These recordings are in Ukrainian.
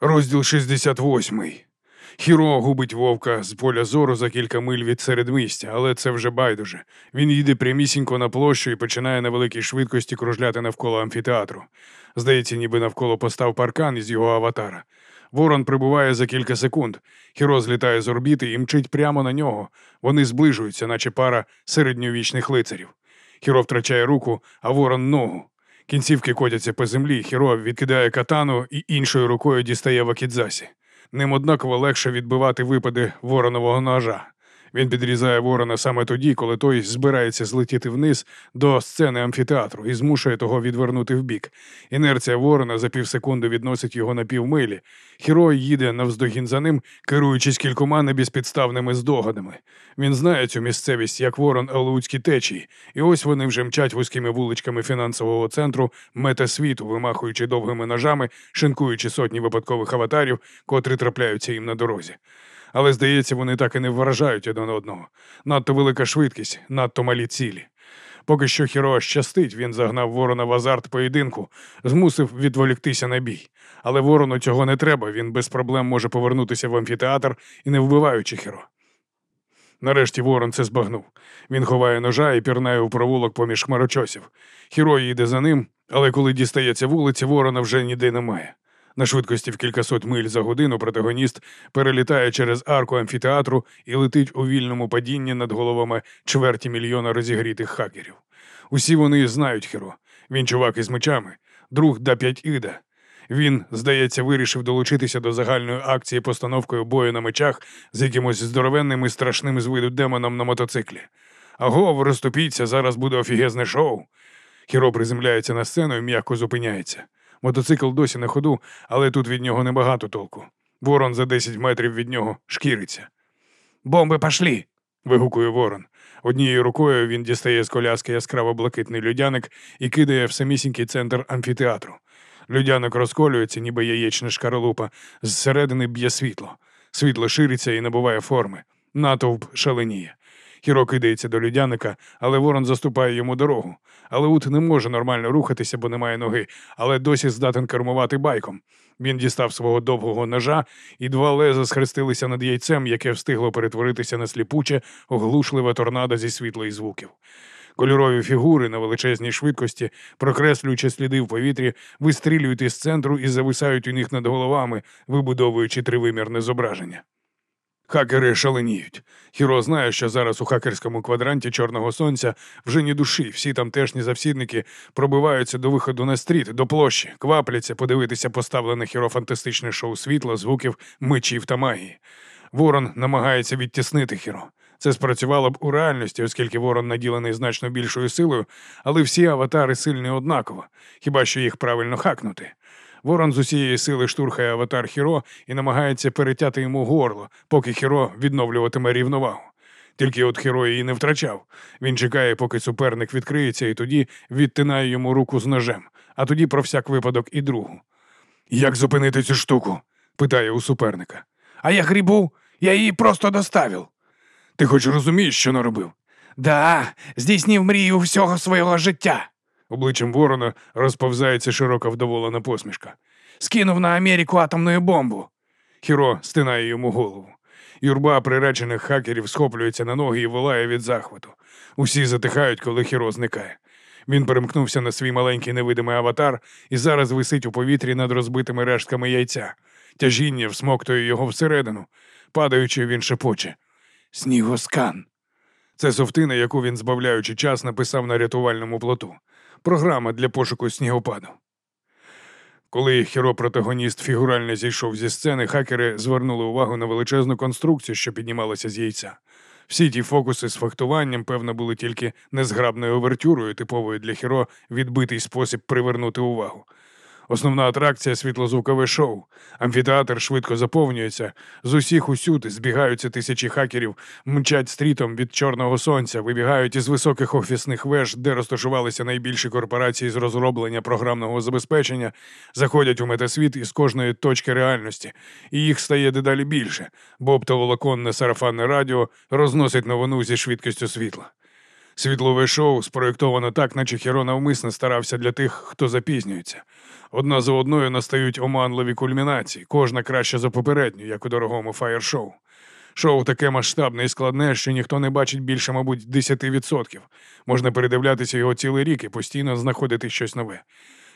Розділ 68. Хіро губить вовка з поля зору за кілька миль від середмістя, але це вже байдуже. Він їде прямісінько на площу і починає на великій швидкості кружляти навколо амфітеатру. Здається, ніби навколо постав паркан із його аватара. Ворон прибуває за кілька секунд. Хіро злітає з орбіти і мчить прямо на нього. Вони зближуються, наче пара середньовічних лицарів. Хіро втрачає руку, а ворон ногу. Кінцівки котяться по землі, Хіро відкидає катану і іншою рукою дістає вакідзасі. Ним однаково легше відбивати випади воронового ножа. Він підрізає ворона саме тоді, коли той збирається злетіти вниз до сцени амфітеатру і змушує того відвернути вбік. Інерція ворона за півсекунди відносить його на півмилі. Хірой їде навздогін за ним, керуючись кількома небезпідставними здогадами. Він знає цю місцевість як ворон Алуцькі течії, і ось вони вже мчать вузькими вуличками фінансового центру мета світу, вимахуючи довгими ножами, шинкуючи сотні випадкових аватарів, котрі трапляються їм на дорозі але, здається, вони так і не вражають один одного. Надто велика швидкість, надто малі цілі. Поки що Хіро щастить, він загнав ворона в азарт поєдинку, змусив відволіктися на бій. Але ворону цього не треба, він без проблем може повернутися в амфітеатр і не вбиваючи Хіро. Нарешті ворон це збагнув. Він ховає ножа і пірнає у провулок поміж хмарочосів. Хіро їде за ним, але коли дістається вулиці, ворона вже ніде немає. На швидкості в кількасот миль за годину протагоніст перелітає через арку амфітеатру і летить у вільному падінні над головами чверті мільйона розігрітих хакерів. Усі вони знають Хіро. Він чувак із мечами, друг да п'ять іда. Він, здається, вирішив долучитися до загальної акції постановкою бою на мечах з якимось здоровенним і страшним з виду демоном на мотоциклі. Аго, розступіться, зараз буде офігезне шоу. Хіро приземляється на сцену і м'яко зупиняється. Мотоцикл досі на ходу, але тут від нього небагато толку. Ворон за 10 метрів від нього шкіриться. Бомби пошлі. вигукує ворон. Однією рукою він дістає з коляски яскраво блакитний людяник і кидає в самісінький центр амфітеатру. Людяник розколюється, ніби яєчна шкаралупа, зсередини б'є світло. Світло шириться і набуває форми. Натовп шаленіє. Хіро кидається до людяника, але ворон заступає йому дорогу. Але ут не може нормально рухатися, бо немає ноги, але досі здатен кермувати байком. Він дістав свого довгого ножа, і два леза схрестилися над яйцем, яке встигло перетворитися на сліпуче, оглушливе торнадо зі світла і звуків. Кольорові фігури на величезній швидкості, прокреслюючи сліди в повітрі, вистрілюють із центру і зависають у них над головами, вибудовуючи тривимірне зображення. Хакери шаленіють. Хіро знає, що зараз у хакерському квадранті Чорного Сонця вже ні душі, всі тамтешні завсідники пробиваються до виходу на стріт, до площі, квапляться подивитися поставлене хіро фантастичне шоу світла, звуків, мечів та магії. Ворон намагається відтіснити хіро. Це спрацювало б у реальності, оскільки ворон наділений значно більшою силою, але всі аватари сильні однаково, хіба що їх правильно хакнути. Ворон з усієї сили штурхає аватар Хіро і намагається перетяти йому горло, поки Хіро відновлюватиме рівновагу. Тільки от Хіро її не втрачав. Він чекає, поки суперник відкриється, і тоді відтинає йому руку з ножем, а тоді про всяк випадок і другу. Як зупинити цю штуку? питає у суперника. А я грібу, я її просто доставив. Ти хоч розумієш, що наробив? Да, здійснив мрію всього свого життя. Обличчям ворона розповзається широка вдоволена посмішка. Скинув на Америку атомну бомбу. Хіро стинає йому голову. Юрба приречених хакерів схоплюється на ноги і волає від захвату. Усі затихають, коли Хіро зникає. Він перемкнувся на свій маленький невидимий аватар і зараз висить у повітрі над розбитими рештками яйця. Тяжіння всмоктує його всередину. Падаючи, він шепоче. Снігоскан. Це совтина, яку він, збавляючи час, написав на рятувальному плоту програма для пошуку снігопаду. Коли хіро-протагоніст фігурально зійшов зі сцени, хакери звернули увагу на величезну конструкцію, що піднімалася з яйця. Всі ті фокуси з фехтуванням, певно, були тільки незграбною овертюрою, типовою для хіро відбитий спосіб привернути увагу. Основна атракція світлозвукове шоу. Амфітеатр швидко заповнюється. З усіх усюди збігаються тисячі хакерів, мчать стрітом від чорного сонця, вибігають із високих офісних веж, де розташувалися найбільші корпорації з розроблення програмного забезпечення, заходять у метасвіт із кожної точки реальності, і їх стає дедалі більше, бо оптоволоконне сарафанне радіо розносить новину зі швидкістю світла. Світлове шоу спроєктовано так, наче Хіро навмисно старався для тих, хто запізнюється. Одна за одною настають оманливі кульмінації, кожна краще за попередню, як у дорогому фаєр-шоу. Шоу таке масштабне і складне, що ніхто не бачить більше, мабуть, 10%. Можна передивлятися його цілий рік і постійно знаходити щось нове.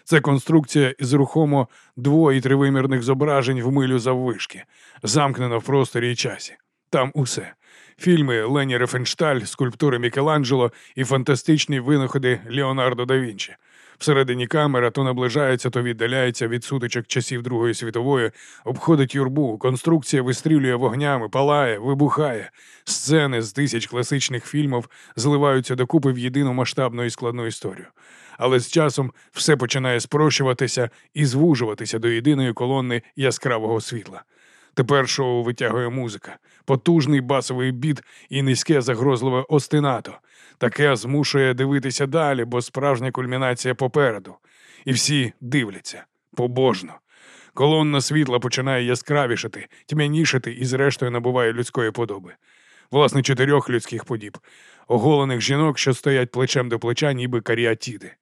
Це конструкція із рухомо дво- і тривимірних зображень в милю заввишки, замкнена в просторі і часі. Там усе. Фільми Лені Рефеншталь, скульптури Мікеланджело і фантастичні винаходи Леонардо да Вінчі. Всередині камера то наближається, то віддаляється від сутичок часів Другої світової, обходить юрбу, конструкція вистрілює вогнями, палає, вибухає. Сцени з тисяч класичних фільмів зливаються докупи в єдину масштабну і складну історію. Але з часом все починає спрощуватися і звужуватися до єдиної колони яскравого світла. Тепер шоу витягує музика, потужний басовий біт і низьке загрозливе остинато. Таке змушує дивитися далі, бо справжня кульмінація попереду. І всі дивляться побожно. Колонна світла починає яскравішати, тьмянішати і, зрештою, набуває людської подоби. Власне, чотирьох людських подіб, оголених жінок, що стоять плечем до плеча, ніби каріатіди.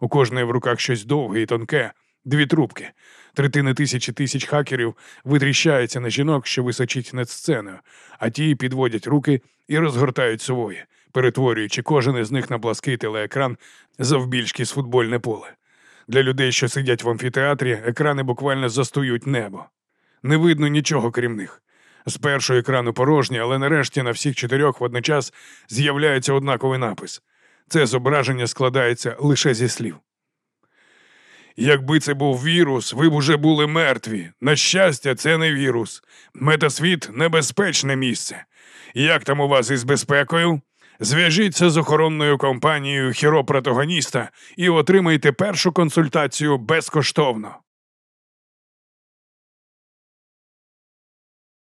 У кожної в руках щось довге і тонке, дві трубки. Третини тисячі тисяч хакерів витріщаються на жінок, що височить над сценою, а ті підводять руки і розгортають свої, перетворюючи кожен із них на плаский телеекран завбільшки з футбольне поле. Для людей, що сидять в амфітеатрі, екрани буквально застують небо. Не видно нічого крім них. Спершу екрану порожні, але нарешті на всіх чотирьох водночас з'являється однаковий напис. Це зображення складається лише зі слів. Якби це був вірус, ви б уже були мертві. На щастя, це не вірус. Метасвіт небезпечне місце. Як там у вас із безпекою? Зв'яжіться з охоронною компанією хіро-протагоніста і отримайте першу консультацію безкоштовно.